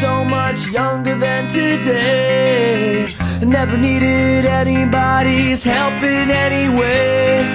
so much younger than today. Never needed anybody's help in any way.